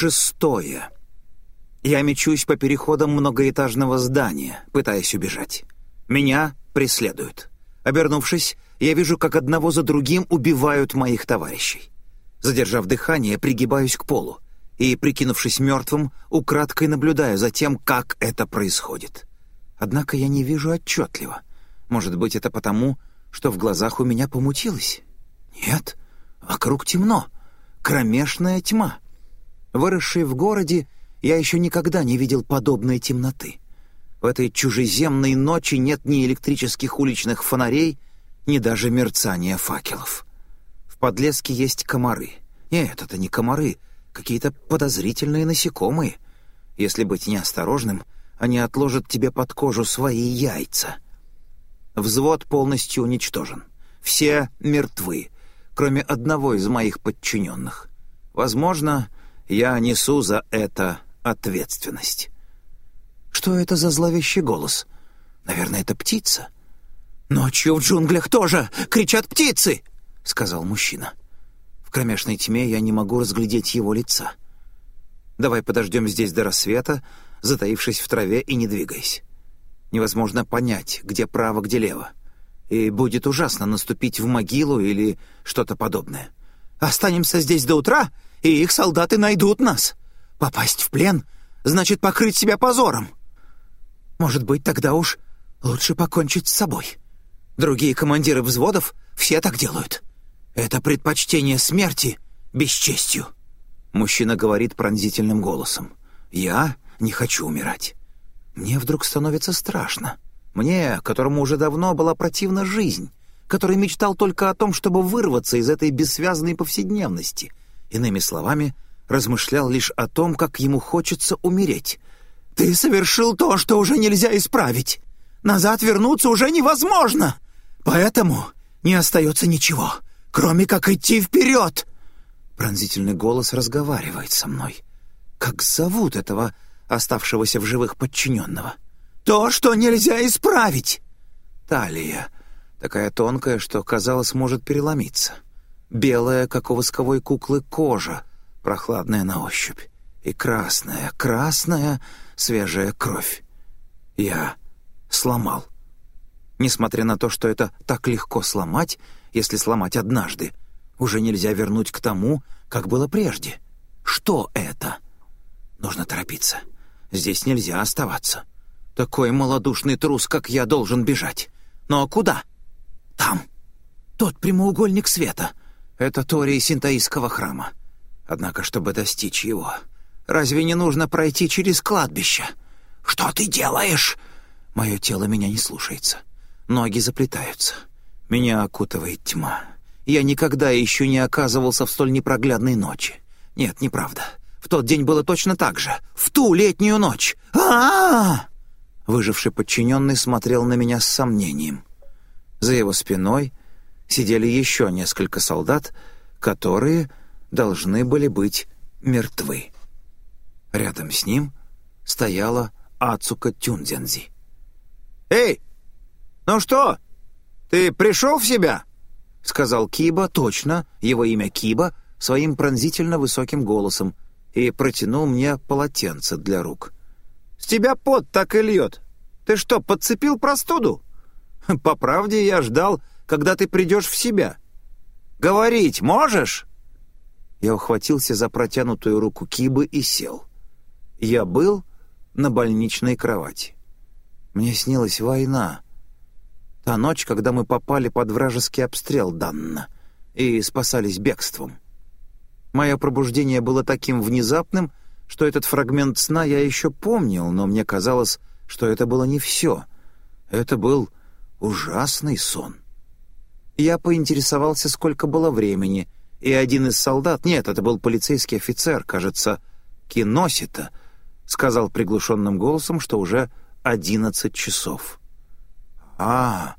Шестое. Я мечусь по переходам многоэтажного здания, пытаясь убежать. Меня преследуют. Обернувшись, я вижу, как одного за другим убивают моих товарищей. Задержав дыхание, пригибаюсь к полу и, прикинувшись мертвым, украдкой наблюдаю за тем, как это происходит. Однако я не вижу отчетливо. Может быть, это потому, что в глазах у меня помутилось? Нет, вокруг темно, кромешная тьма. Выросший в городе, я еще никогда не видел подобной темноты. В этой чужеземной ночи нет ни электрических уличных фонарей, ни даже мерцания факелов. В подлеске есть комары. Нет, это не комары, какие-то подозрительные насекомые. Если быть неосторожным, они отложат тебе под кожу свои яйца. Взвод полностью уничтожен. Все мертвы, кроме одного из моих подчиненных. Возможно, я несу за это ответственность. Что это за зловещий голос? Наверное, это птица. «Ночью в джунглях тоже кричат птицы!» — сказал мужчина. В кромешной тьме я не могу разглядеть его лица. Давай подождем здесь до рассвета, затаившись в траве и не двигаясь. Невозможно понять, где право, где лево. И будет ужасно наступить в могилу или что-то подобное. Останемся здесь до утра, и их солдаты найдут нас. Попасть в плен значит покрыть себя позором. Может быть, тогда уж лучше покончить с собой. Другие командиры взводов все так делают. Это предпочтение смерти бесчестью. Мужчина говорит пронзительным голосом. «Я не хочу умирать. Мне вдруг становится страшно. Мне, которому уже давно была противна жизнь, который мечтал только о том, чтобы вырваться из этой бессвязной повседневности. Иными словами, размышлял лишь о том, как ему хочется умереть, «Ты совершил то, что уже нельзя исправить. Назад вернуться уже невозможно. Поэтому не остается ничего, кроме как идти вперед!» Пронзительный голос разговаривает со мной. «Как зовут этого оставшегося в живых подчиненного?» «То, что нельзя исправить!» Талия, такая тонкая, что, казалось, может переломиться. Белая, как у восковой куклы, кожа, прохладная на ощупь. И красная, красная, свежая кровь. Я сломал. Несмотря на то, что это так легко сломать, если сломать однажды, уже нельзя вернуть к тому, как было прежде. Что это? Нужно торопиться. Здесь нельзя оставаться. Такой малодушный трус, как я, должен бежать. Но куда? Там. Тот прямоугольник света. Это Торий Синтаистского храма. Однако, чтобы достичь его, Разве не нужно пройти через кладбище? Что ты делаешь? Мое тело меня не слушается. Ноги заплетаются. Меня окутывает тьма. Я никогда еще не оказывался в столь непроглядной ночи. Нет, неправда. В тот день было точно так же. В ту летнюю ночь. а а, -а! Выживший подчиненный смотрел на меня с сомнением. За его спиной сидели еще несколько солдат, которые должны были быть мертвы. Рядом с ним стояла Ацука Тюнзензи. «Эй, ну что, ты пришел в себя?» — сказал Киба, точно, его имя Киба, своим пронзительно высоким голосом, и протянул мне полотенце для рук. «С тебя пот так и льет. Ты что, подцепил простуду? По правде я ждал, когда ты придешь в себя. Говорить можешь?» Я ухватился за протянутую руку Кибы и сел. Я был на больничной кровати. Мне снилась война. Та ночь, когда мы попали под вражеский обстрел Данна и спасались бегством. Мое пробуждение было таким внезапным, что этот фрагмент сна я еще помнил, но мне казалось, что это было не все. Это был ужасный сон. Я поинтересовался, сколько было времени, и один из солдат, нет, это был полицейский офицер, кажется, Киносита — сказал приглушенным голосом, что уже одиннадцать часов. «А,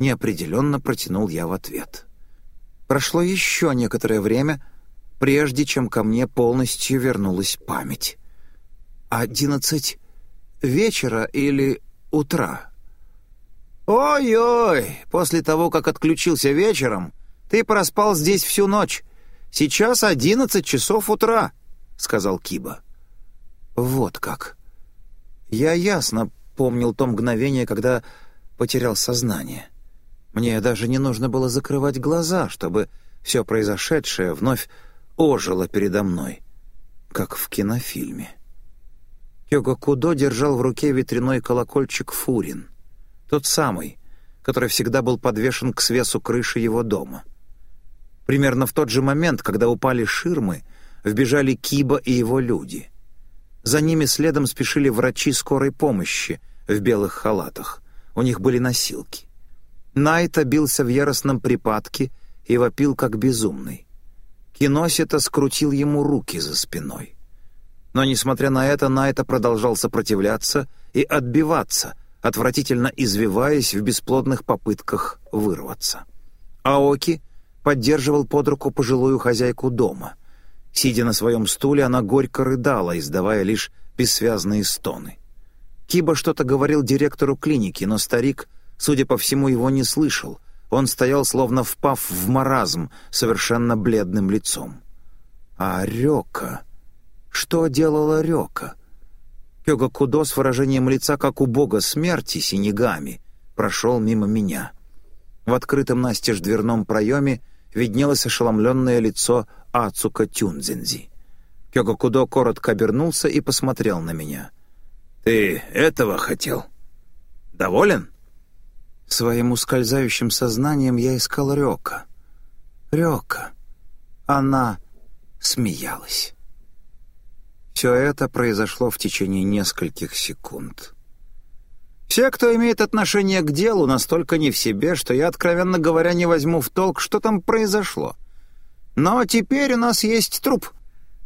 неопределенно протянул я в ответ. Прошло еще некоторое время, прежде чем ко мне полностью вернулась память. «Одиннадцать вечера или утра?» «Ой-ой, после того, как отключился вечером, ты проспал здесь всю ночь. Сейчас одиннадцать часов утра. сказал Киба. «Вот как». Я ясно помнил то мгновение, когда потерял сознание. Мне даже не нужно было закрывать глаза, чтобы все произошедшее вновь ожило передо мной, как в кинофильме. Йога Кудо держал в руке ветряной колокольчик «Фурин», тот самый, который всегда был подвешен к свесу крыши его дома. Примерно в тот же момент, когда упали ширмы, вбежали Киба и его люди. За ними следом спешили врачи скорой помощи в белых халатах. У них были носилки. Найта бился в яростном припадке и вопил как безумный. Киносита скрутил ему руки за спиной. Но, несмотря на это, Найта продолжал сопротивляться и отбиваться, отвратительно извиваясь в бесплодных попытках вырваться. Аоки поддерживал под руку пожилую хозяйку дома. Сидя на своем стуле, она горько рыдала, издавая лишь бессвязные стоны. Киба что-то говорил директору клиники, но старик, судя по всему, его не слышал. Он стоял, словно впав в маразм, совершенно бледным лицом. А Рёка... Что делала Рёка? Кёга Кудо с выражением лица, как у бога смерти, синегами, прошел мимо меня. В открытом настежь дверном проеме виднелось ошеломленное лицо Ацука Тюнзензи. Кёга Кудо коротко обернулся и посмотрел на меня. «Ты этого хотел? Доволен?» Своим ускользающим сознанием я искал Рёка. Рёка. Она смеялась. Все это произошло в течение нескольких секунд. Все, кто имеет отношение к делу, настолько не в себе, что я, откровенно говоря, не возьму в толк, что там произошло. Но теперь у нас есть труп,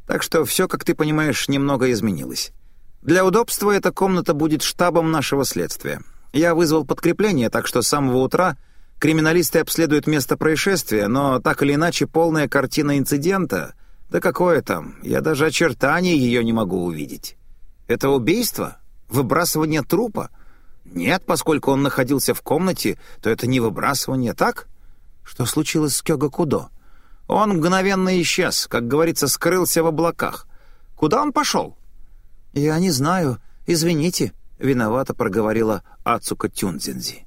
так что все, как ты понимаешь, немного изменилось. Для удобства эта комната будет штабом нашего следствия. Я вызвал подкрепление, так что с самого утра криминалисты обследуют место происшествия, но так или иначе полная картина инцидента да какое там, я даже очертаний ее не могу увидеть. Это убийство? Выбрасывание трупа? Нет, поскольку он находился в комнате, то это не выбрасывание, так? Что случилось с Кёга Кудо? Он мгновенно исчез, как говорится, скрылся в облаках. Куда он пошел? Я не знаю, извините, виновато проговорила Ацука Тюнзинзи.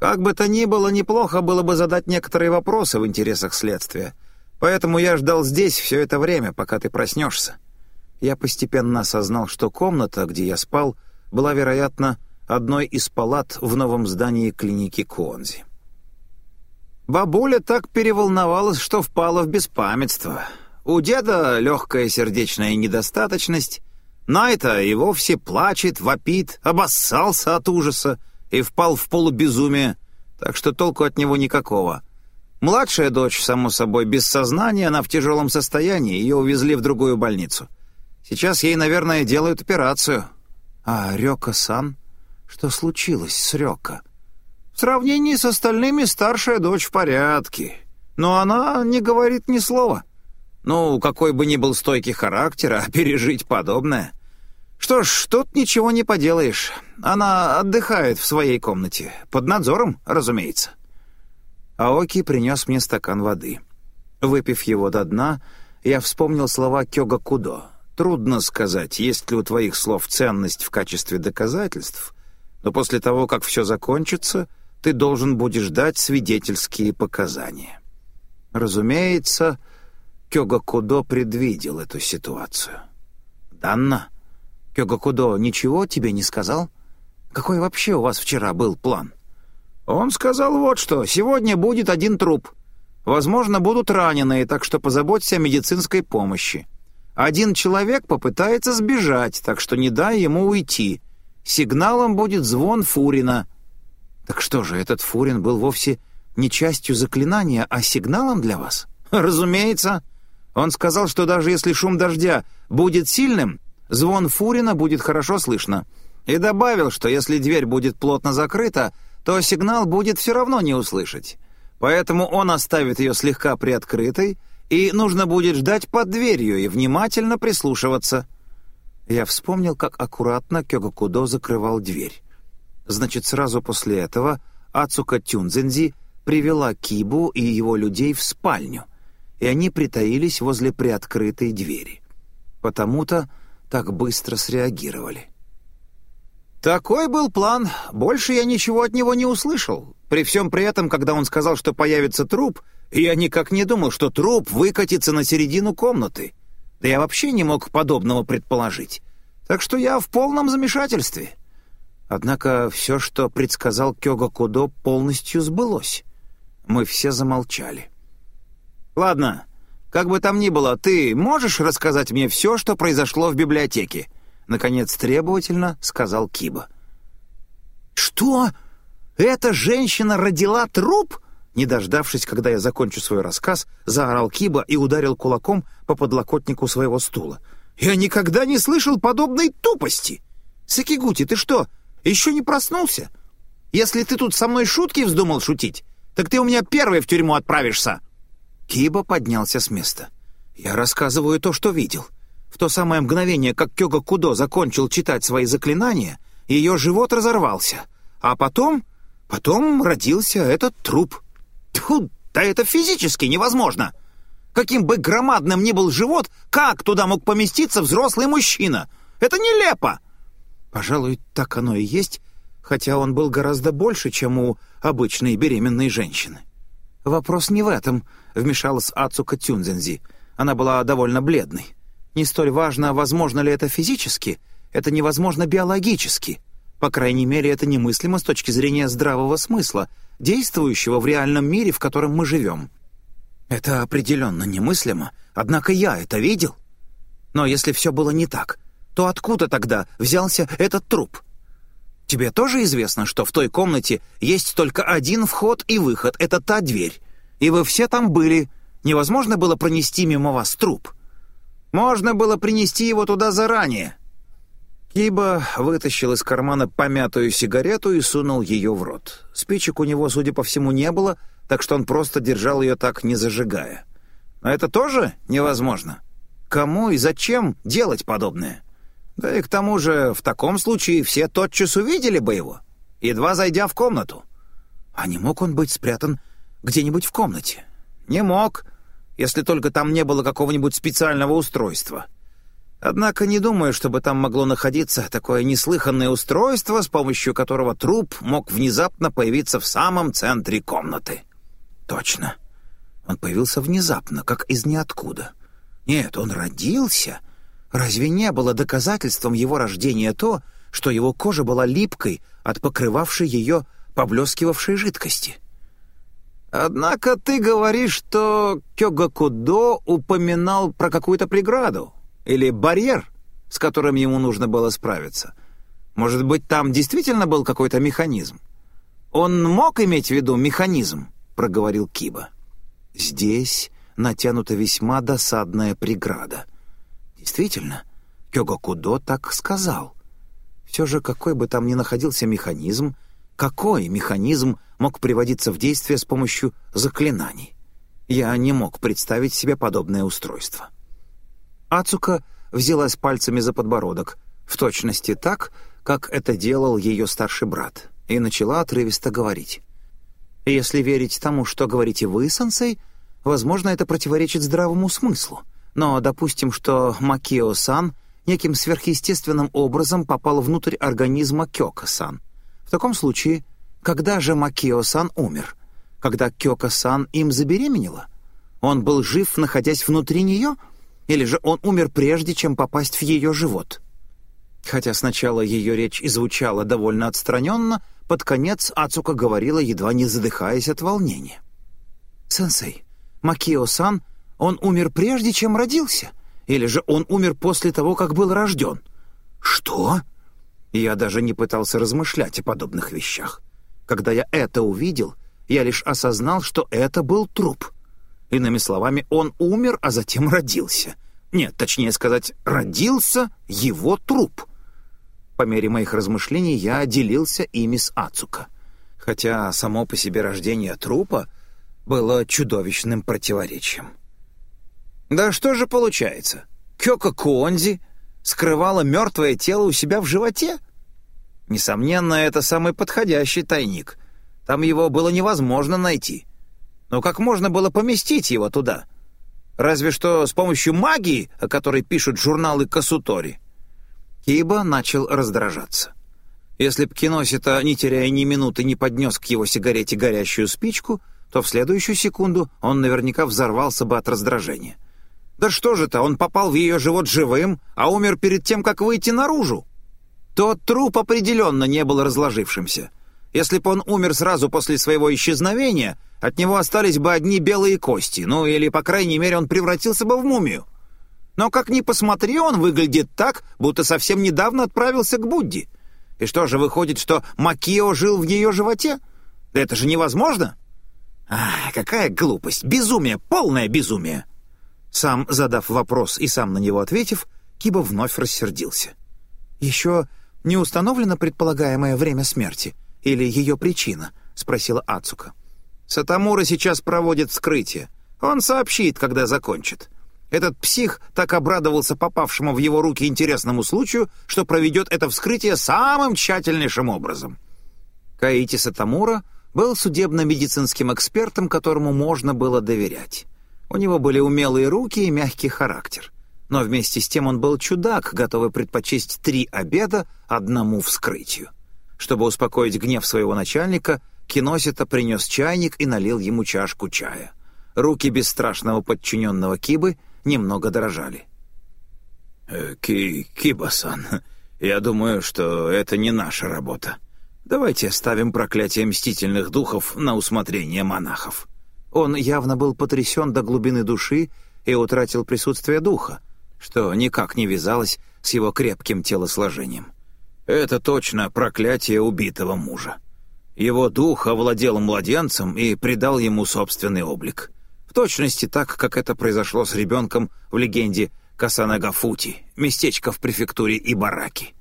Как бы то ни было, неплохо было бы задать некоторые вопросы в интересах следствия. Поэтому я ждал здесь все это время, пока ты проснешься. Я постепенно осознал, что комната, где я спал, была, вероятно, одной из палат в новом здании клиники Куонзи. Бабуля так переволновалась, что впала в беспамятство. У деда легкая сердечная недостаточность, Найта и вовсе плачет, вопит, обоссался от ужаса и впал в полубезумие, так что толку от него никакого — Младшая дочь, само собой, без сознания, она в тяжелом состоянии, ее увезли в другую больницу. Сейчас ей, наверное, делают операцию. А Рёка-сан? Что случилось с Рёка? В сравнении с остальными старшая дочь в порядке. Но она не говорит ни слова. Ну, какой бы ни был стойкий характер, а пережить подобное... Что ж, тут ничего не поделаешь. Она отдыхает в своей комнате. Под надзором, разумеется. Аоки принес мне стакан воды. Выпив его до дна, я вспомнил слова Кёга Кудо. «Трудно сказать, есть ли у твоих слов ценность в качестве доказательств, но после того, как все закончится, ты должен будешь дать свидетельские показания». Разумеется, Кёга Кудо предвидел эту ситуацию. «Данна, Кёга Кудо ничего тебе не сказал? Какой вообще у вас вчера был план?» Он сказал вот что. Сегодня будет один труп. Возможно, будут раненые, так что позаботься о медицинской помощи. Один человек попытается сбежать, так что не дай ему уйти. Сигналом будет звон Фурина. Так что же, этот Фурин был вовсе не частью заклинания, а сигналом для вас? Разумеется. Он сказал, что даже если шум дождя будет сильным, звон Фурина будет хорошо слышно. И добавил, что если дверь будет плотно закрыта, то сигнал будет все равно не услышать. Поэтому он оставит ее слегка приоткрытой, и нужно будет ждать под дверью и внимательно прислушиваться. Я вспомнил, как аккуратно Кёгакудо закрывал дверь. Значит, сразу после этого Ацука Тюнзензи привела Кибу и его людей в спальню, и они притаились возле приоткрытой двери. Потому-то так быстро среагировали. Такой был план. Больше я ничего от него не услышал. При всем при этом, когда он сказал, что появится труп, я никак не думал, что труп выкатится на середину комнаты. Да я вообще не мог подобного предположить. Так что я в полном замешательстве. Однако все, что предсказал Кёга Кудо, полностью сбылось. Мы все замолчали. «Ладно, как бы там ни было, ты можешь рассказать мне все, что произошло в библиотеке?» Наконец требовательно сказал Киба. «Что? Эта женщина родила труп?» Не дождавшись, когда я закончу свой рассказ, заорал Киба и ударил кулаком по подлокотнику своего стула. «Я никогда не слышал подобной тупости! Сакигути, ты что, еще не проснулся? Если ты тут со мной шутки вздумал шутить, так ты у меня первый в тюрьму отправишься!» Киба поднялся с места. «Я рассказываю то, что видел. В то самое мгновение, как Кёга Кудо закончил читать свои заклинания, ее живот разорвался. А потом... потом родился этот труп. Тьфу, да это физически невозможно! Каким бы громадным ни был живот, как туда мог поместиться взрослый мужчина? Это нелепо!» Пожалуй, так оно и есть, хотя он был гораздо больше, чем у обычной беременной женщины. «Вопрос не в этом», — вмешалась Ацука Тюнзензи. Она была довольно бледной. Не столь важно, возможно ли это физически, это невозможно биологически. По крайней мере, это немыслимо с точки зрения здравого смысла, действующего в реальном мире, в котором мы живем. Это определенно немыслимо, однако я это видел. Но если все было не так, то откуда тогда взялся этот труп? Тебе тоже известно, что в той комнате есть только один вход и выход — это та дверь. И вы все там были. Невозможно было пронести мимо вас труп. Можно было принести его туда заранее». Киба вытащил из кармана помятую сигарету и сунул ее в рот. Спичек у него, судя по всему, не было, так что он просто держал ее так, не зажигая. Но это тоже невозможно. Кому и зачем делать подобное? Да и к тому же, в таком случае все тотчас увидели бы его, едва зайдя в комнату. А не мог он быть спрятан где-нибудь в комнате? Не мог если только там не было какого-нибудь специального устройства. Однако не думаю, чтобы там могло находиться такое неслыханное устройство, с помощью которого труп мог внезапно появиться в самом центре комнаты. Точно. Он появился внезапно, как из ниоткуда. Нет, он родился. Разве не было доказательством его рождения то, что его кожа была липкой от покрывавшей ее поблескивавшей жидкости? Однако ты говоришь, что Кёгакудо упоминал про какую-то преграду или барьер, с которым ему нужно было справиться. Может быть, там действительно был какой-то механизм? Он мог иметь в виду механизм, проговорил Киба. Здесь натянута весьма досадная преграда. Действительно, Кёгакудо так сказал. Все же, какой бы там ни находился механизм, какой механизм мог приводиться в действие с помощью заклинаний? Я не мог представить себе подобное устройство. Ацука взялась пальцами за подбородок, в точности так, как это делал ее старший брат, и начала отрывисто говорить. «Если верить тому, что говорите вы, сенсей, возможно, это противоречит здравому смыслу. Но допустим, что Макио-сан неким сверхъестественным образом попал внутрь организма Кёка-сан — таком случае, когда же Макио-сан умер? Когда Кёка-сан им забеременела? Он был жив, находясь внутри нее? Или же он умер прежде, чем попасть в ее живот? Хотя сначала ее речь и звучала довольно отстраненно, под конец Ацука говорила, едва не задыхаясь от волнения. «Сенсей, Макио-сан, он умер прежде, чем родился? Или же он умер после того, как был рожден?» «Что?» Я даже не пытался размышлять о подобных вещах. Когда я это увидел, я лишь осознал, что это был труп. Иными словами, он умер, а затем родился. Нет, точнее сказать, родился его труп. По мере моих размышлений я делился ими с Ацука. Хотя само по себе рождение трупа было чудовищным противоречием. Да что же получается? Кёка Куонзи скрывала мертвое тело у себя в животе? Несомненно, это самый подходящий тайник. Там его было невозможно найти. Но как можно было поместить его туда? Разве что с помощью магии, о которой пишут журналы Касутори. Киба начал раздражаться. Если б Киносита, не теряя ни минуты, не поднес к его сигарете горящую спичку, то в следующую секунду он наверняка взорвался бы от раздражения. Да что же это, он попал в ее живот живым, а умер перед тем, как выйти наружу. Тот труп определенно не был разложившимся. Если бы он умер сразу после своего исчезновения, от него остались бы одни белые кости, ну или, по крайней мере, он превратился бы в мумию. Но как ни посмотри, он выглядит так, будто совсем недавно отправился к Будде. И что же, выходит, что Макио жил в ее животе? Да это же невозможно! Ах, какая глупость! Безумие! Полное безумие! Сам задав вопрос и сам на него ответив, Киба вновь рассердился. «Еще не установлено предполагаемое время смерти или ее причина?» — спросила Ацука. «Сатамура сейчас проводит вскрытие. Он сообщит, когда закончит. Этот псих так обрадовался попавшему в его руки интересному случаю, что проведет это вскрытие самым тщательнейшим образом». Каити Сатамура был судебно-медицинским экспертом, которому можно было доверять. У него были умелые руки и мягкий характер. Но вместе с тем он был чудак, готовый предпочесть три обеда одному вскрытию. Чтобы успокоить гнев своего начальника, Киносита принес чайник и налил ему чашку чая. Руки бесстрашного подчиненного Кибы немного дрожали. «Э, «Ки... Киба-сан, я думаю, что это не наша работа. Давайте оставим проклятие мстительных духов на усмотрение монахов». Он явно был потрясен до глубины души и утратил присутствие духа, что никак не вязалось с его крепким телосложением. Это точно проклятие убитого мужа. Его дух овладел младенцем и придал ему собственный облик. В точности так, как это произошло с ребенком в легенде Касанагафути, местечко в префектуре Ибараки.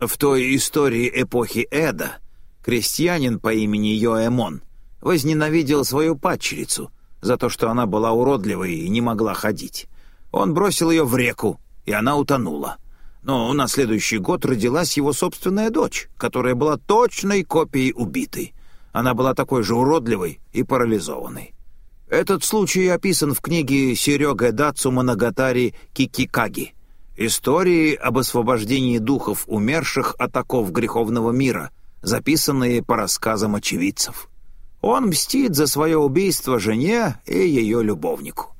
В той истории эпохи Эда крестьянин по имени Йоэмон возненавидел свою падчерицу за то, что она была уродливой и не могла ходить. Он бросил ее в реку, и она утонула. Но на следующий год родилась его собственная дочь, которая была точной копией убитой. Она была такой же уродливой и парализованной. Этот случай описан в книге Серега Дацу Моногатари Кикикаги «Истории об освобождении духов умерших от оков греховного мира», записанные по рассказам очевидцев. Он мстит за свое убийство жене и ее любовнику.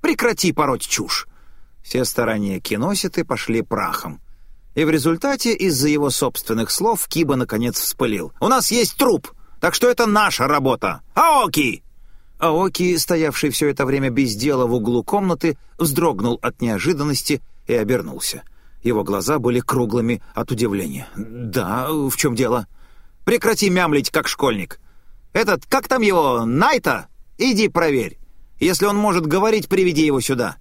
Прекрати пороть чушь!» Все старания киноситы пошли прахом. И в результате из-за его собственных слов Киба наконец вспылил. «У нас есть труп, так что это наша работа! Аоки!» Аоки, стоявший все это время без дела в углу комнаты, вздрогнул от неожиданности и обернулся. Его глаза были круглыми от удивления. «Да, в чем дело?» «Прекрати мямлить, как школьник. Этот, как там его, Найта? Иди проверь. Если он может говорить, приведи его сюда».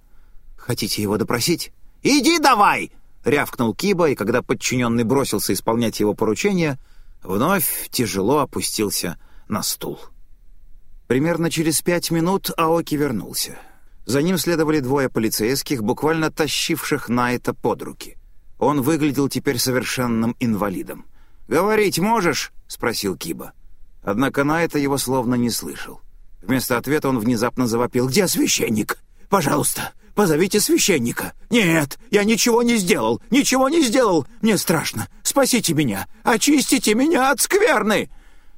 «Хотите его допросить?» «Иди давай!» — рявкнул Киба, и когда подчиненный бросился исполнять его поручение, вновь тяжело опустился на стул. Примерно через пять минут Аоки вернулся. За ним следовали двое полицейских, буквально тащивших Найта под руки. Он выглядел теперь совершенным инвалидом. «Говорить можешь?» — спросил Киба. Однако Найта его словно не слышал. Вместо ответа он внезапно завопил. «Где священник? Пожалуйста, позовите священника!» «Нет, я ничего не сделал! Ничего не сделал! Мне страшно! Спасите меня! Очистите меня от скверны!»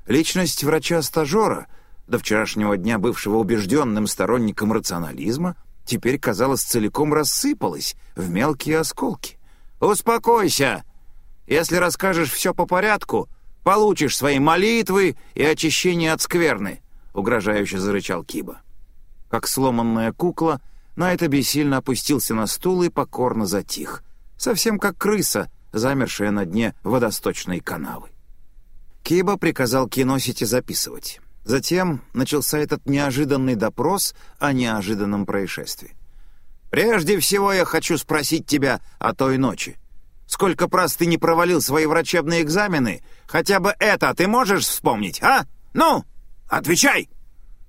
Личность врача-стажера, до вчерашнего дня бывшего убежденным сторонником рационализма, теперь, казалось, целиком рассыпалась в мелкие осколки. «Успокойся! Если расскажешь все по порядку, получишь свои молитвы и очищение от скверны!» — угрожающе зарычал Киба. Как сломанная кукла, Найт бессильно опустился на стул и покорно затих, совсем как крыса, замершая на дне водосточной канавы. Киба приказал киносите записывать. Затем начался этот неожиданный допрос о неожиданном происшествии. «Прежде всего я хочу спросить тебя о той ночи. Сколько раз ты не провалил свои врачебные экзамены? Хотя бы это ты можешь вспомнить, а? Ну, отвечай!»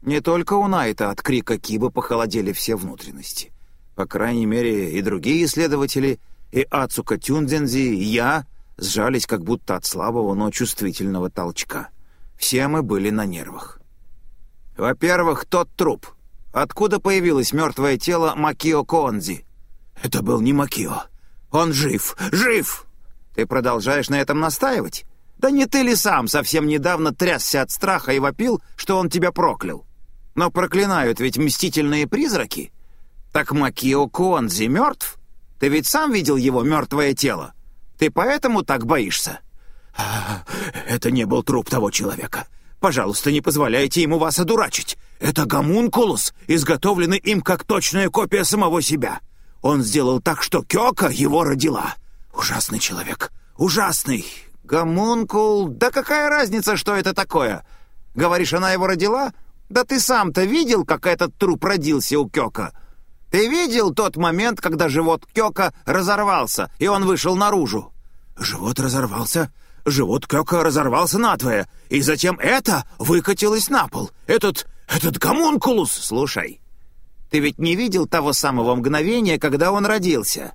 Не только у Найта от крика Киба похолодели все внутренности. По крайней мере, и другие исследователи, и Ацука Тюндзензи, и я сжались как будто от слабого, но чувствительного толчка. Все мы были на нервах. Во-первых, тот труп. откуда появилось мертвое тело Макио Конзи?» «Это был не Макио. Он жив! Жив!» «Ты продолжаешь на этом настаивать? Да не ты ли сам совсем недавно трясся от страха и вопил, что он тебя проклял? Но проклинают ведь мстительные призраки. Так Макио Конзи мертв? Ты ведь сам видел его мертвое тело? Ты поэтому так боишься?» а, «Это не был труп того человека. Пожалуйста, не позволяйте ему вас одурачить. Это гомункулус, изготовленный им как точная копия самого себя. Он сделал так, что Кёка его родила. Ужасный человек. Ужасный. Гомункул? Да какая разница, что это такое? Говоришь, она его родила? Да ты сам-то видел, как этот труп родился у Кёка? Ты видел тот момент, когда живот Кёка разорвался, и он вышел наружу? Живот разорвался? Живот Кёка разорвался надвое, и затем это выкатилось на пол. Этот... этот гомункулус! Слушай, ты ведь не видел того самого мгновения, когда он родился?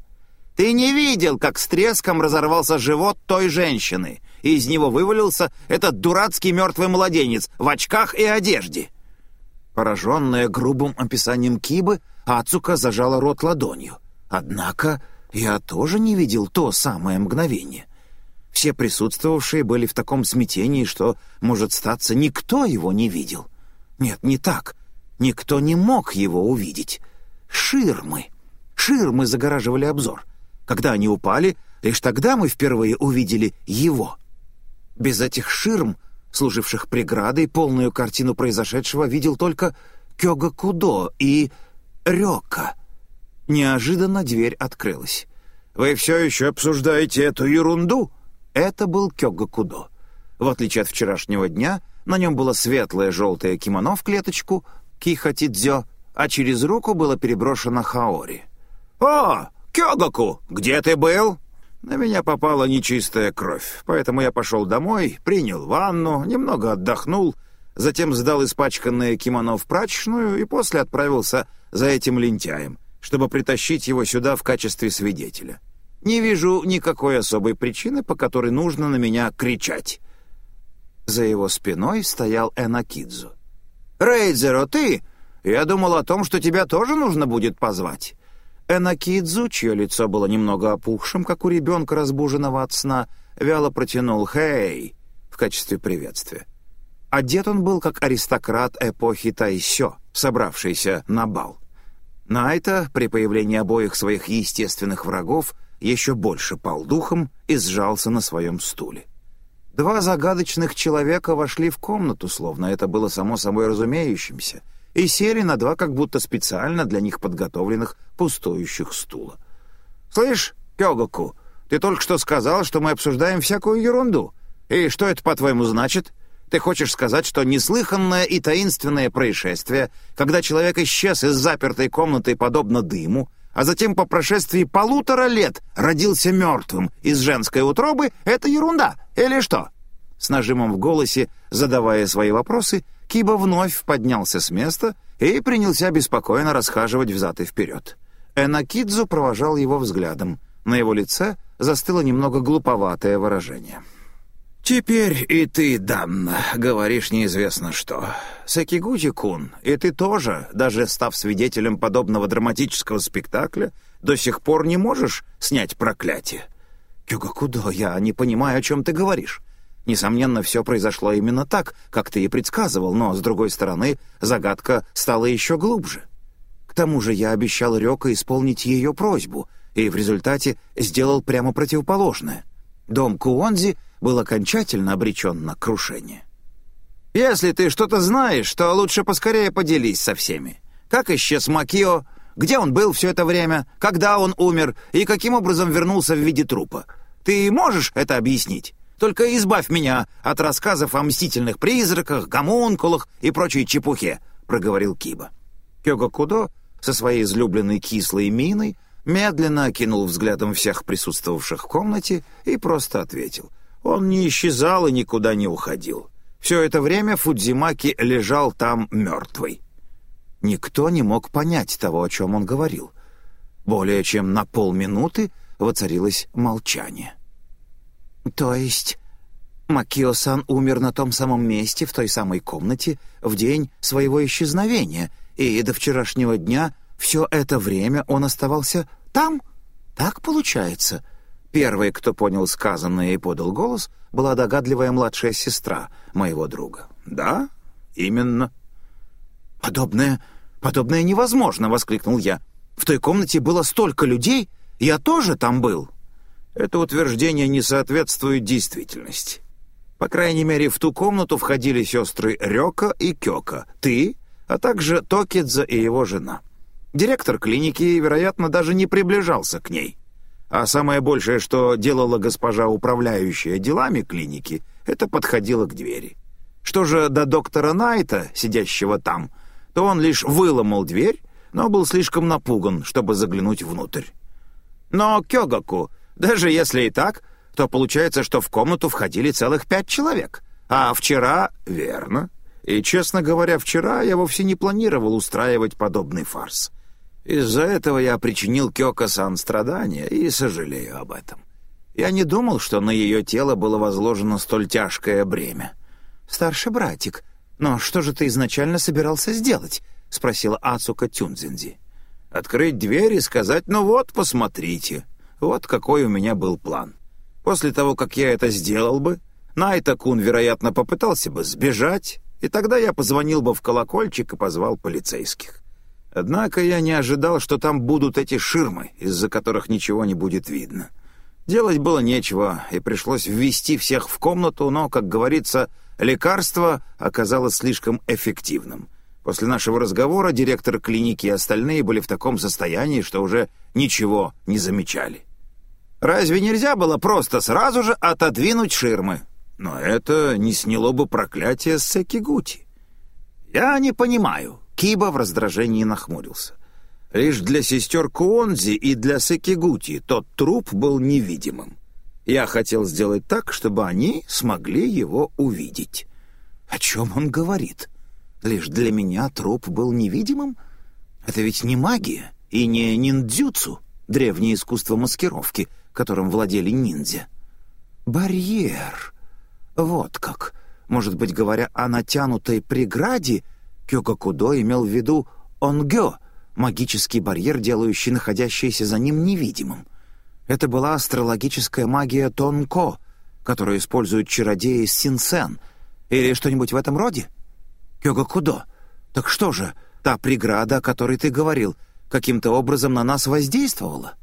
Ты не видел, как с треском разорвался живот той женщины, и из него вывалился этот дурацкий мертвый младенец в очках и одежде?» Пораженная грубым описанием Кибы, Ацука зажала рот ладонью. «Однако я тоже не видел то самое мгновение. Все присутствовавшие были в таком смятении, что, может статься, никто его не видел. Нет, не так. Никто не мог его увидеть. Ширмы. Ширмы загораживали обзор. Когда они упали, лишь тогда мы впервые увидели его. Без этих ширм, служивших преградой, полную картину произошедшего видел только Кёга Кудо и Рёка. Неожиданно дверь открылась. «Вы все еще обсуждаете эту ерунду?» Это был Кёга Кудо. В отличие от вчерашнего дня, на нем было светлое желтое кимоно в клеточку, Кихатидзё, а через руку было переброшено Хаори. «О, Кёгаку, где ты был?» На меня попала нечистая кровь, поэтому я пошел домой, принял ванну, немного отдохнул, затем сдал испачканное кимоно в прачечную и после отправился за этим лентяем, чтобы притащить его сюда в качестве свидетеля. Не вижу никакой особой причины, по которой нужно на меня кричать. За его спиной стоял Энакидзу. «Рейдзеро, ты? Я думал о том, что тебя тоже нужно будет позвать». Энакидзу, чье лицо было немного опухшим, как у ребенка, разбуженного от сна, вяло протянул «Хей!» в качестве приветствия. Одет он был как аристократ эпохи Тайсё, собравшийся на бал. Найта, при появлении обоих своих естественных врагов, еще больше пал духом и сжался на своем стуле. Два загадочных человека вошли в комнату, словно это было само собой разумеющимся, и сели на два как будто специально для них подготовленных пустующих стула. «Слышь, Кёгаку, ты только что сказал, что мы обсуждаем всякую ерунду. И что это, по-твоему, значит? Ты хочешь сказать, что неслыханное и таинственное происшествие, когда человек исчез из запертой комнаты подобно дыму, а затем по прошествии полутора лет родился мертвым из женской утробы, это ерунда, или что?» С нажимом в голосе, задавая свои вопросы, Киба вновь поднялся с места и принялся беспокойно расхаживать взад и вперед. Энакидзу провожал его взглядом. На его лице застыло немного глуповатое выражение. «Теперь и ты, Данна, говоришь неизвестно что. Сакигути-кун, и ты тоже, даже став свидетелем подобного драматического спектакля, до сих пор не можешь снять проклятие. Кюгакудо, я не понимаю, о чем ты говоришь. Несомненно, все произошло именно так, как ты и предсказывал, но, с другой стороны, загадка стала еще глубже. К тому же я обещал Рёка исполнить ее просьбу, и в результате сделал прямо противоположное. Дом Куонзи был окончательно обречен на крушение. «Если ты что-то знаешь, то лучше поскорее поделись со всеми. Как исчез Макио, где он был все это время, когда он умер и каким образом вернулся в виде трупа. Ты можешь это объяснить?» Только избавь меня от рассказов о мстительных призраках, гомункулах и прочей чепухе», — проговорил Киба. Кёга Кудо со своей излюбленной кислой миной медленно окинул взглядом всех присутствовавших в комнате и просто ответил. Он не исчезал и никуда не уходил. Все это время Фудзимаки лежал там мертвый. Никто не мог понять того, о чем он говорил. Более чем на полминуты воцарилось молчание. «То есть Макио-сан умер на том самом месте, в той самой комнате, в день своего исчезновения, И до вчерашнего дня все это время он оставался там? Так получается?» Первой, кто понял сказанное и подал голос, была догадливая младшая сестра моего друга. «Да, именно». «Подобное... подобное невозможно!» — воскликнул я. «В той комнате было столько людей, я тоже там был». Это утверждение не соответствует действительности. По крайней мере, в ту комнату входили сестры Рёка и Кёка, ты, а также Токидза и его жена. Директор клиники, вероятно, даже не приближался к ней. А самое большее, что делала госпожа, управляющая делами клиники, это подходила к двери. Что же до доктора Найта, сидящего там, то он лишь выломал дверь, но был слишком напуган, чтобы заглянуть внутрь. Но Кёгаку, даже если и так, то получается, что в комнату входили целых пять человек. А вчера... Верно. И, честно говоря, вчера я вовсе не планировал устраивать подобный фарс. Из-за этого я причинил Кёка-сан страдания и сожалею об этом. Я не думал, что на ее тело было возложено столь тяжкое бремя. «Старший братик, но что же ты изначально собирался сделать?» — спросила Ацука Тюнзинзи. «Открыть дверь и сказать, ну вот, посмотрите. Вот какой у меня был план. После того, как я это сделал бы, Найта-кун, вероятно, попытался бы сбежать, и тогда я позвонил бы в колокольчик и позвал полицейских. Однако я не ожидал, что там будут эти ширмы, из-за которых ничего не будет видно. Делать было нечего, и пришлось ввести всех в комнату, но, как говорится, лекарство оказалось слишком эффективным. После нашего разговора директор клиники и остальные были в таком состоянии, что уже ничего не замечали. Разве нельзя было просто сразу же отодвинуть ширмы? Но это не сняло бы проклятие с Секигути. Я не понимаю. Киба в раздражении нахмурился. Лишь для сестер Куонзи и для Секигути тот труп был невидимым. Я хотел сделать так, чтобы они смогли его увидеть. О чем он говорит? Лишь для меня труп был невидимым? Это ведь не магия и не ниндзюцу, древнее искусство маскировки — которым владели ниндзя. Барьер. Вот как. Может быть, говоря о натянутой преграде, Кёгакудо имел в виду онгё, магический барьер, делающий находящийся за ним невидимым. Это была астрологическая магия Тонко, которую используют чародеи Синсен, или что-нибудь в этом роде? Кёгакудо, так что же, та преграда, о которой ты говорил, каким-то образом на нас воздействовала?»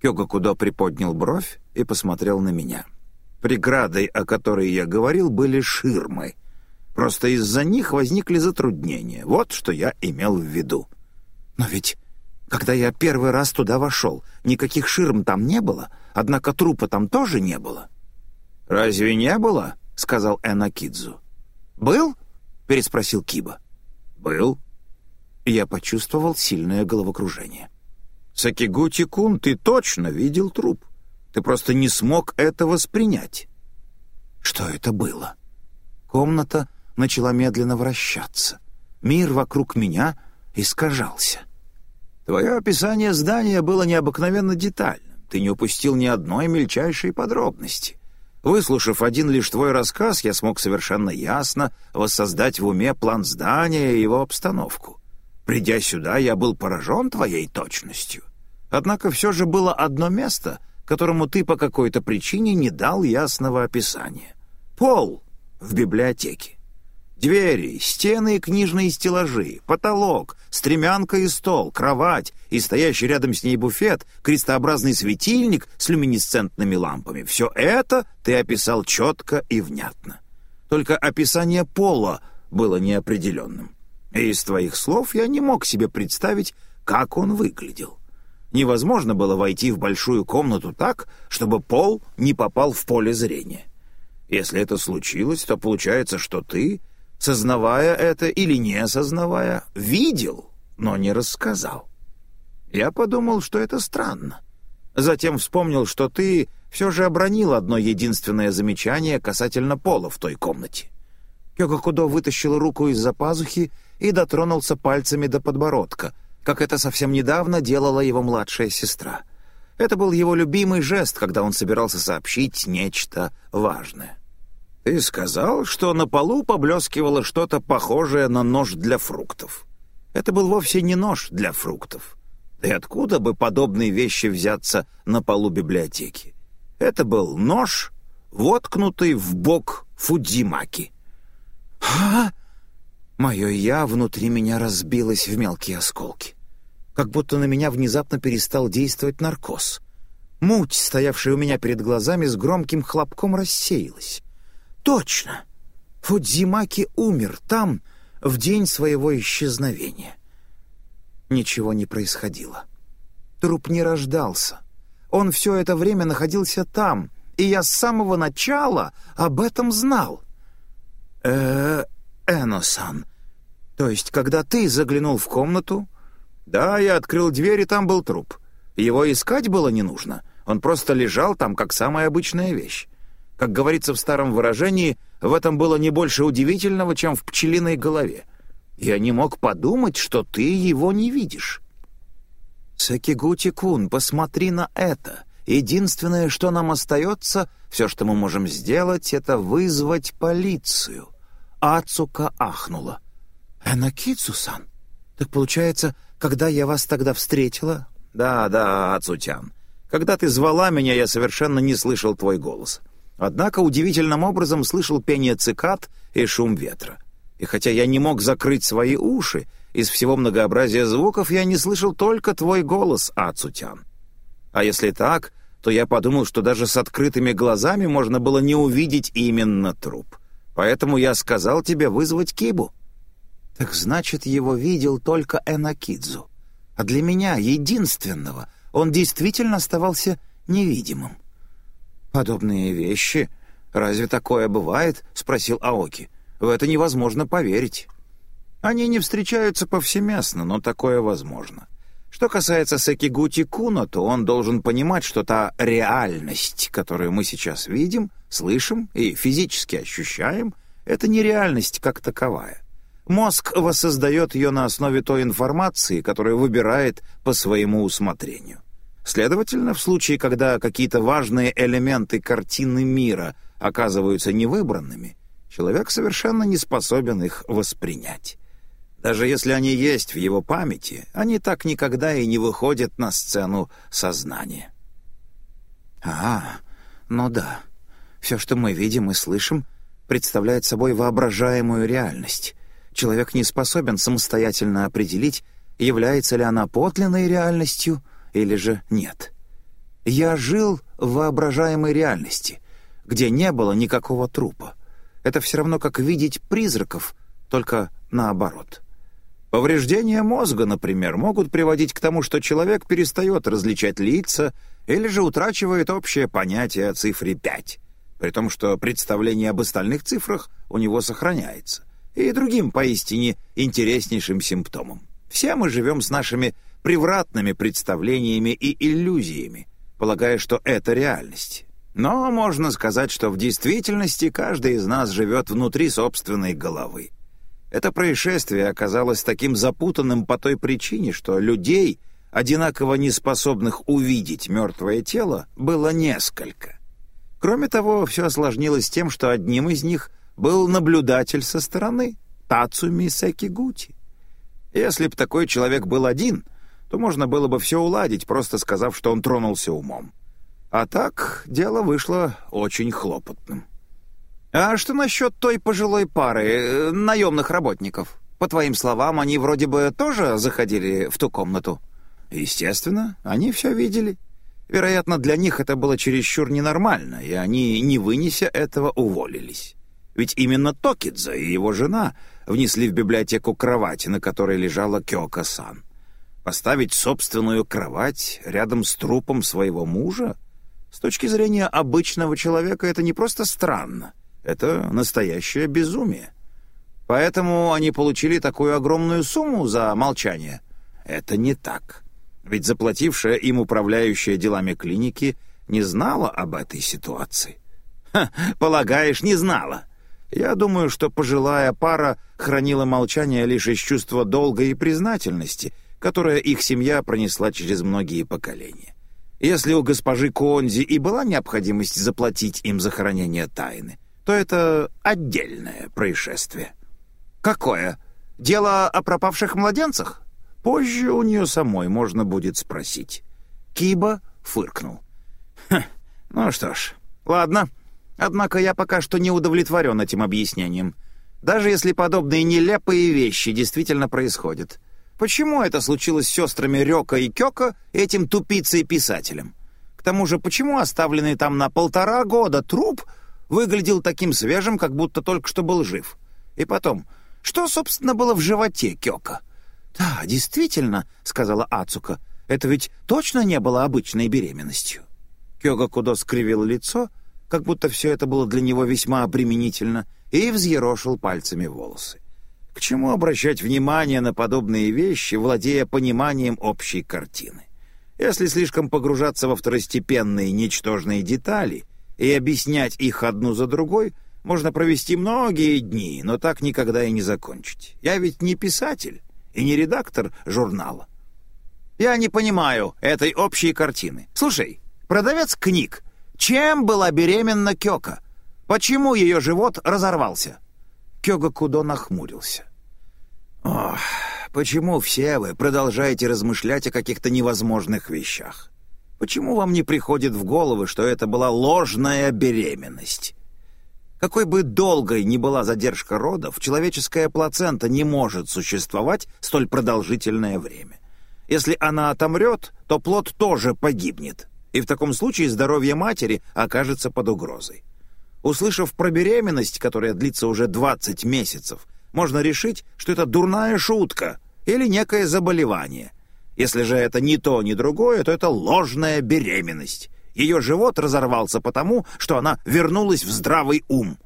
Кёгакудо приподнял бровь и посмотрел на меня. Преградой, о которой я говорил, были ширмы. Просто из-за них возникли затруднения. Вот что я имел в виду. Но ведь, когда я первый раз туда вошел, никаких ширм там не было, однако трупа там тоже не было. «Разве не было?» — сказал Энакидзу. «Был?» — переспросил Киба. «Был». Я почувствовал сильное головокружение. Сакигути-кун, ты точно видел труп. Ты просто не смог это воспринять. Что это было? Комната начала медленно вращаться. Мир вокруг меня искажался. Твое описание здания было необыкновенно детальным. Ты не упустил ни одной мельчайшей подробности. Выслушав один лишь твой рассказ, я смог совершенно ясно воссоздать в уме план здания и его обстановку. Придя сюда, я был поражен твоей точностью. Однако все же было одно место, которому ты по какой-то причине не дал ясного описания. Пол в библиотеке. Двери, стены и книжные стеллажи, потолок, стремянка и стол, кровать и стоящий рядом с ней буфет, крестообразный светильник с люминесцентными лампами. Все это ты описал четко и внятно. Только описание пола было неопределенным. И из твоих слов я не мог себе представить, как он выглядел. Невозможно было войти в большую комнату так, чтобы пол не попал в поле зрения. Если это случилось, то получается, что ты, сознавая это или не осознавая, видел, но не рассказал. Я подумал, что это странно. Затем вспомнил, что ты все же обронил одно единственное замечание касательно пола в той комнате. Кёгакудо вытащил руку из-за пазухи и дотронулся пальцами до подбородка — как это совсем недавно делала его младшая сестра. Это был его любимый жест, когда он собирался сообщить нечто важное. «Ты сказал, что на полу поблескивало что-то похожее на нож для фруктов. Это был вовсе не нож для фруктов. Да и откуда бы подобные вещи взяться на полу библиотеки? Это был нож, воткнутый в бок Фудзимаки. «А?» Мое «я» внутри меня разбилось в мелкие осколки. Как будто на меня внезапно перестал действовать наркоз. Муть, стоявшая у меня перед глазами, с громким хлопком рассеялась. «Точно! Фудзимаки умер там, в день своего исчезновения. Ничего не происходило. Труп не рождался. Он все это время находился там, и я с самого начала об этом знал. э Эносан, то есть, когда ты заглянул в комнату... Да, я открыл дверь, и там был труп. Его искать было не нужно. Он просто лежал там, как самая обычная вещь. Как говорится в старом выражении, в этом было не больше удивительного, чем в пчелиной голове. Я не мог подумать, что ты его не видишь. Сакигути-кун, посмотри на это. Единственное, что нам остается, все, что мы можем сделать, это вызвать полицию. Ацука ахнула. Энакицу-сан, так получается, когда я вас тогда встретила... Да, да, Ацутян. Когда ты звала меня, я совершенно не слышал твой голос. Однако удивительным образом слышал пение цикад и шум ветра. И хотя я не мог закрыть свои уши, из всего многообразия звуков я не слышал только твой голос, Ацутян. А если так, то я подумал, что даже с открытыми глазами можно было не увидеть именно труп. Поэтому я сказал тебе вызвать Кибу. Так значит, его видел только Энакидзу. А для меня, единственного, он действительно оставался невидимым. «Подобные вещи? Разве такое бывает?» — спросил Аоки. «В это невозможно поверить». «Они не встречаются повсеместно, но такое возможно. Что касается Секигути Куна, то он должен понимать, что та реальность, которую мы сейчас видим, слышим и физически ощущаем, это не реальность как таковая. Мозг воссоздает ее на основе той информации, которую выбирает по своему усмотрению. Следовательно, в случае, когда какие-то важные элементы картины мира оказываются невыбранными, человек совершенно не способен их воспринять. Даже если они есть в его памяти, они так никогда и не выходят на сцену сознания. А, ну да. Все, что мы видим и слышим, представляет собой воображаемую реальность. Человек не способен самостоятельно определить, является ли она подлинной реальностью — или же нет. Я жил в воображаемой реальности, где не было никакого трупа. Это все равно как видеть призраков, только наоборот. Повреждения мозга, например, могут приводить к тому, что человек перестает различать лица или же утрачивает общее понятие о цифре 5, при том, что представление об остальных цифрах у него сохраняется, и другим поистине интереснейшим симптомом. Все мы живем с нашими превратными представлениями и иллюзиями, полагая, что это реальность. Но можно сказать, что в действительности каждый из нас живет внутри собственной головы. Это происшествие оказалось таким запутанным по той причине, что людей, одинаково неспособных увидеть мертвое тело, было несколько. Кроме того, все осложнилось тем, что одним из них был наблюдатель со стороны, Тацуми Секигути. Если б такой человек был один — то можно было бы все уладить, просто сказав, что он тронулся умом. А так дело вышло очень хлопотным. «А что насчет той пожилой пары э, наемных работников? По твоим словам, они вроде бы тоже заходили в ту комнату?» «Естественно, они все видели. Вероятно, для них это было чересчур ненормально, и они, не вынеся этого, уволились. Ведь именно Токидзе и его жена внесли в библиотеку кровать, на которой лежала Кёка-сан. Поставить собственную кровать рядом с трупом своего мужа? С точки зрения обычного человека это не просто странно, это настоящее безумие. Поэтому они получили такую огромную сумму за молчание. Это не так. Ведь заплатившая им управляющая делами клиники не знала об этой ситуации. Ха, полагаешь, не знала? Я думаю, что пожилая пара хранила молчание лишь из чувства долга и признательности — которое их семья пронесла через многие поколения. Если у госпожи Конзи и была необходимость заплатить им за хранение тайны, то это отдельное происшествие. Какое? Дело о пропавших младенцах? Позже у нее самой можно будет спросить». Киба фыркнул. «Хм, ну что ж, ладно. Однако я пока что не удовлетворен этим объяснением. Даже если подобные нелепые вещи действительно происходят. Почему это случилось с сестрами Рёка и Кёка, этим тупицей-писателем? К тому же, почему оставленный там на полтора года труп выглядел таким свежим, как будто только что был жив? И потом, что, собственно, было в животе Кёка? «Да, действительно», — сказала Ацука, — «это ведь точно не было обычной беременностью». Кёга Кудо скривил лицо, как будто все это было для него весьма обременительно, и взъерошил пальцами волосы. К чему обращать внимание на подобные вещи, владея пониманием общей картины? Если слишком погружаться во второстепенные ничтожные детали и объяснять их одну за другой, можно провести многие дни, но так никогда и не закончить. Я ведь не писатель и не редактор журнала. Я не понимаю этой общей картины. Слушай, продавец книг, чем была беременна Кёка? Почему ее живот разорвался?» Кёга Кудо нахмурился. «Ох, почему все вы продолжаете размышлять о каких-то невозможных вещах? Почему вам не приходит в голову, что это была ложная беременность? Какой бы долгой ни была задержка родов, человеческая плацента не может существовать столь продолжительное время. Если она отомрет, то плод тоже погибнет, и в таком случае здоровье матери окажется под угрозой. Услышав про беременность, которая длится уже 20 месяцев, можно решить, что это дурная шутка или некое заболевание. Если же это ни то, ни другое, то это ложная беременность. Ее живот разорвался потому, что она вернулась в здравый ум.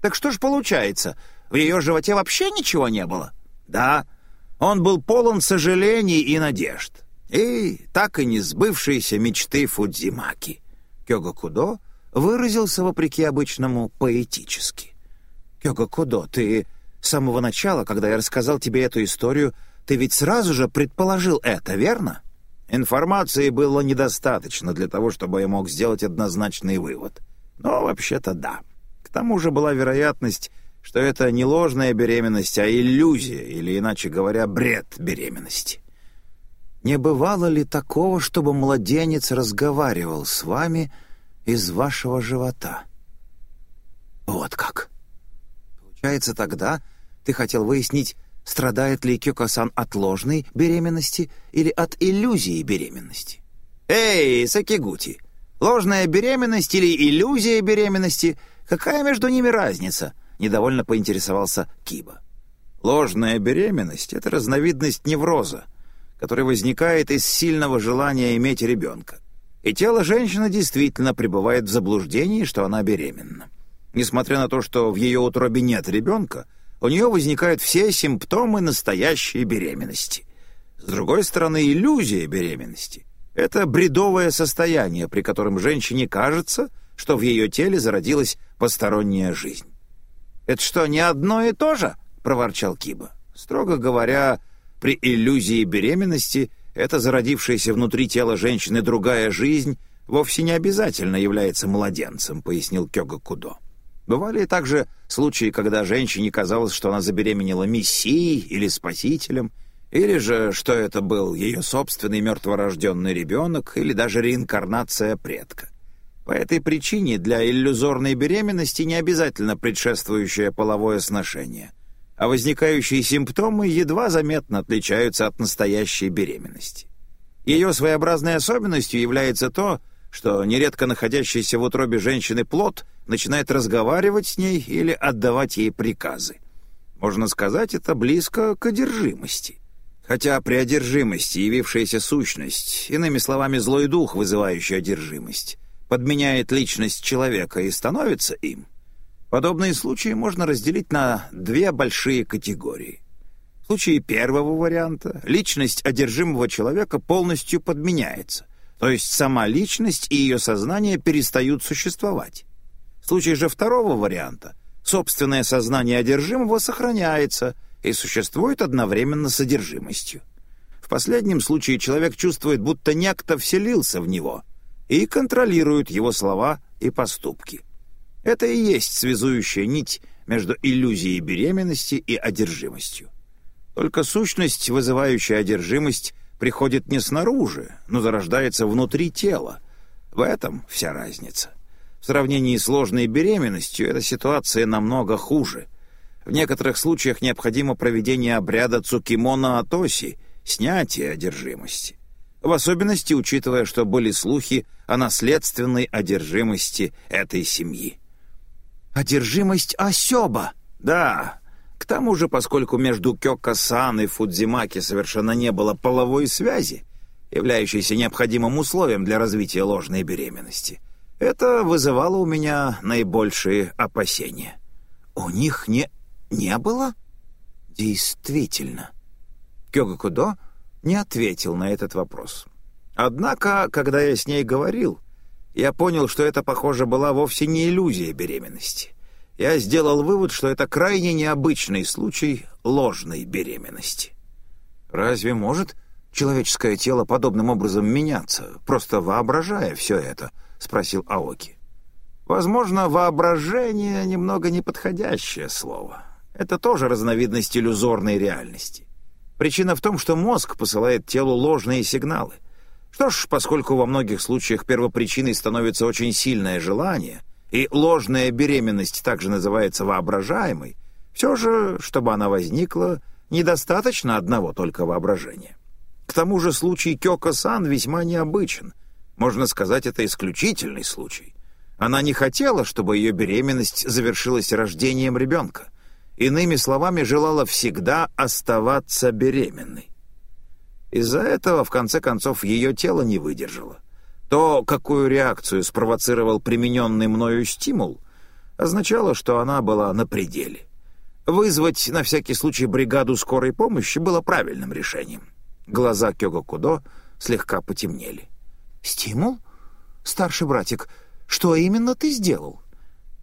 Так что ж получается, в ее животе вообще ничего не было? Да, он был полон сожалений и надежд. И так и не сбывшиеся мечты Фудзимаки. Кёга Кудо выразился, вопреки обычному, поэтически. «Кёга Кудо, ты с самого начала, когда я рассказал тебе эту историю, ты ведь сразу же предположил это, верно?» Информации было недостаточно для того, чтобы я мог сделать однозначный вывод. Но вообще-то да. К тому же была вероятность, что это не ложная беременность, а иллюзия, или, иначе говоря, бред беременности. Не бывало ли такого, чтобы младенец разговаривал с вами из вашего живота. Вот как. Получается, тогда ты хотел выяснить, страдает ли Кёка-сан от ложной беременности или от иллюзии беременности. Эй, Сакигути, ложная беременность или иллюзия беременности, какая между ними разница? Недовольно поинтересовался Киба. Ложная беременность — это разновидность невроза, который возникает из сильного желания иметь ребенка и тело женщины действительно пребывает в заблуждении, что она беременна. Несмотря на то, что в ее утробе нет ребенка, у нее возникают все симптомы настоящей беременности. С другой стороны, иллюзия беременности — это бредовое состояние, при котором женщине кажется, что в ее теле зародилась посторонняя жизнь. «Это что, не одно и то же?» — проворчал Киба. «Строго говоря, при иллюзии беременности — эта зародившаяся внутри тела женщины другая жизнь вовсе не обязательно является младенцем, пояснил Кёга Кудо. Бывали также случаи, когда женщине казалось, что она забеременела мессией или спасителем, или же, что это был ее собственный мертворожденный ребенок, или даже реинкарнация предка. По этой причине для иллюзорной беременности не обязательно предшествующее половое сношение — а возникающие симптомы едва заметно отличаются от настоящей беременности. Ее своеобразной особенностью является то, что нередко находящийся в утробе женщины плод начинает разговаривать с ней или отдавать ей приказы. Можно сказать, это близко к одержимости. Хотя при одержимости явившаяся сущность, иными словами, злой дух, вызывающий одержимость, подменяет личность человека и становится им, Подобные случаи можно разделить на две большие категории. В случае первого варианта личность одержимого человека полностью подменяется, то есть сама личность и ее сознание перестают существовать. В случае же второго варианта собственное сознание одержимого сохраняется и существует одновременно с одержимостью. В последнем случае человек чувствует, будто некто вселился в него и контролирует его слова и поступки. Это и есть связующая нить между иллюзией беременности и одержимостью. Только сущность, вызывающая одержимость, приходит не снаружи, но зарождается внутри тела. В этом вся разница. В сравнении с ложной беременностью эта ситуация намного хуже. В некоторых случаях необходимо проведение обряда Цукимона Атоси, снятие одержимости. В особенности учитывая, что были слухи о наследственной одержимости этой семьи. «Одержимость Осёба!» «Да, к тому же, поскольку между Кёка-сан и Фудзимаки совершенно не было половой связи, являющейся необходимым условием для развития ложной беременности, это вызывало у меня наибольшие опасения. «У них не... не было?» «Действительно». Кёгакудо не ответил на этот вопрос. Однако, когда я с ней говорил, я понял, что это, похоже, была вовсе не иллюзия беременности — я сделал вывод, что это крайне необычный случай ложной беременности. Разве может человеческое тело подобным образом меняться, просто воображая все это? спросил Аоки. Возможно, воображение немного неподходящее слово. Это тоже разновидность иллюзорной реальности. Причина в том, что мозг посылает телу ложные сигналы. Что ж, поскольку во многих случаях первопричиной становится очень сильное желание — и ложная беременность также называется воображаемой, все же, чтобы она возникла, недостаточно одного только воображения. К тому же случай Кёко-сан весьма необычен. Можно сказать, это исключительный случай. Она не хотела, чтобы ее беременность завершилась рождением ребенка. Иными словами, желала всегда оставаться беременной. Из-за этого, в конце концов, ее тело не выдержало. То, какую реакцию спровоцировал примененный мною стимул, означало, что она была на пределе. Вызвать на всякий случай бригаду скорой помощи было правильным решением. Глаза Кёга Кудо слегка потемнели. «Стимул? Старший братик, что именно ты сделал?»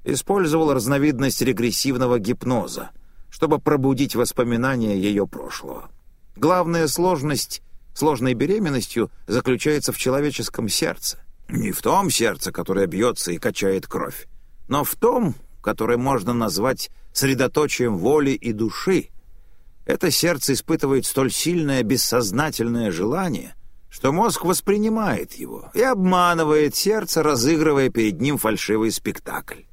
Использовал разновидность регрессивного гипноза, чтобы пробудить воспоминания ее прошлого. Главная сложность сложной беременностью заключается в человеческом сердце. Не в том сердце, которое бьется и качает кровь, но в том, которое можно назвать средоточием воли и души. Это сердце испытывает столь сильное бессознательное желание, что мозг воспринимает его и обманывает сердце, разыгрывая перед ним фальшивый спектакль.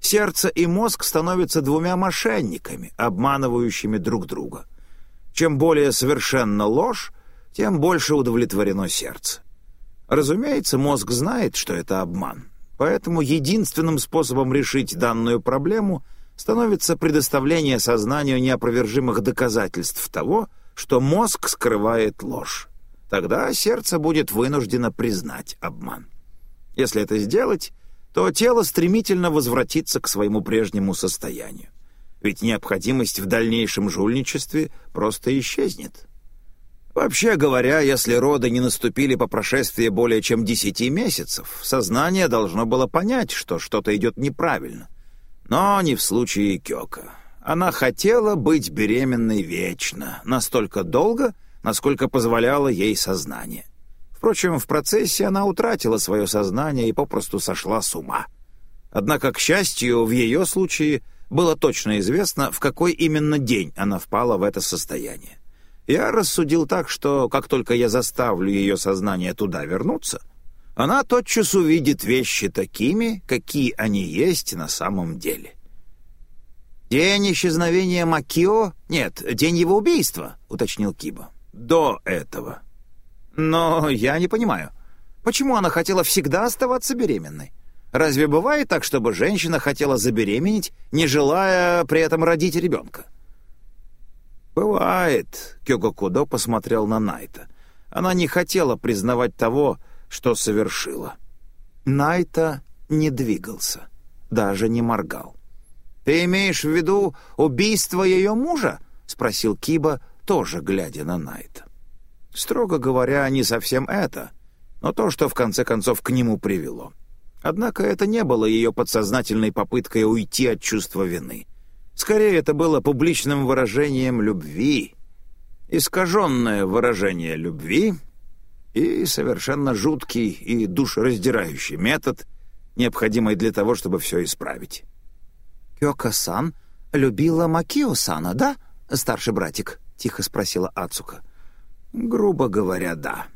Сердце и мозг становятся двумя мошенниками, обманывающими друг друга. Чем более совершенна ложь, тем больше удовлетворено сердце. Разумеется, мозг знает, что это обман, поэтому единственным способом решить данную проблему становится предоставление сознанию неопровержимых доказательств того, что мозг скрывает ложь. Тогда сердце будет вынуждено признать обман. Если это сделать, то тело стремительно возвратится к своему прежнему состоянию. Ведь необходимость в дальнейшем жульничестве просто исчезнет. Вообще говоря, если роды не наступили по прошествии более чем десяти месяцев, сознание должно было понять, что что-то идет неправильно. Но не в случае Кёка. Она хотела быть беременной вечно, настолько долго, насколько позволяло ей сознание. Впрочем, в процессе она утратила свое сознание и попросту сошла с ума. Однако, к счастью, в ее случае было точно известно, в какой именно день она впала в это состояние. Я рассудил так, что как только я заставлю ее сознание туда вернуться, она тотчас увидит вещи такими, какие они есть на самом деле. «День исчезновения Макио? Нет, день его убийства», — уточнил Киба. «До этого». «Но я не понимаю, почему она хотела всегда оставаться беременной? Разве бывает так, чтобы женщина хотела забеременеть, не желая при этом родить ребенка?» «Бывает», — Кёгокудо посмотрел на Найта. Она не хотела признавать того, что совершила. Найта не двигался, даже не моргал. «Ты имеешь в виду убийство ее мужа?» — спросил Киба, тоже глядя на Найта. Строго говоря, не совсем это, но то, что в конце концов к нему привело. Однако это не было ее подсознательной попыткой уйти от чувства вины — Скорее, это было публичным выражением любви, искаженное выражение любви и совершенно жуткий и душераздирающий метод, необходимый для того, чтобы все исправить. «Кёка-сан любила Макио-сана, да, старший братик?» тихо спросила Ацука. «Грубо говоря, да.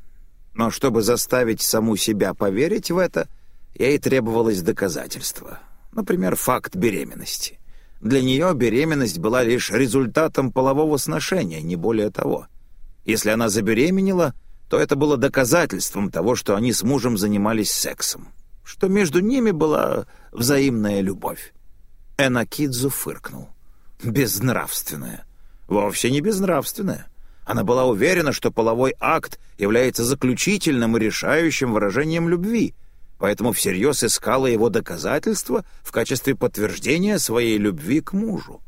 Но чтобы заставить саму себя поверить в это, ей требовалось доказательство. Например, факт беременности. Для нее беременность была лишь результатом полового сношения, не более того. Если она забеременела, то это было доказательством того, что они с мужем занимались сексом, что между ними была взаимная любовь. Энакидзу фыркнул. Безнравственная. Вовсе не безнравственная. Она была уверена, что половой акт является заключительным и решающим выражением любви, поэтому всерьез искала его доказательства в качестве подтверждения своей любви к мужу.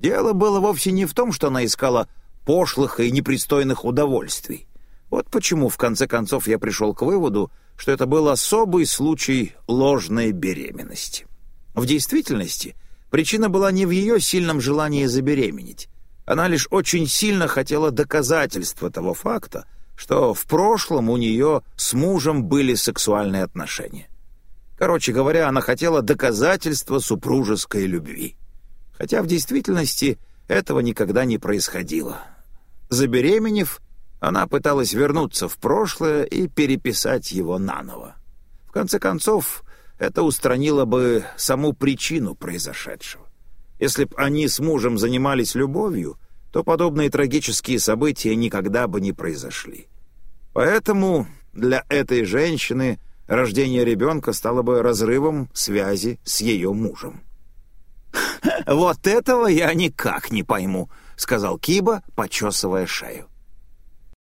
Дело было вовсе не в том, что она искала пошлых и непристойных удовольствий. Вот почему, в конце концов, я пришел к выводу, что это был особый случай ложной беременности. В действительности, причина была не в ее сильном желании забеременеть. Она лишь очень сильно хотела доказательства того факта, что в прошлом у нее с мужем были сексуальные отношения. Короче говоря, она хотела доказательства супружеской любви. Хотя в действительности этого никогда не происходило. Забеременев, она пыталась вернуться в прошлое и переписать его наново. В конце концов, это устранило бы саму причину произошедшего. Если б они с мужем занимались любовью, то подобные трагические события никогда бы не произошли. Поэтому для этой женщины рождение ребенка стало бы разрывом связи с ее мужем. «Вот этого я никак не пойму», — сказал Киба, почесывая шею.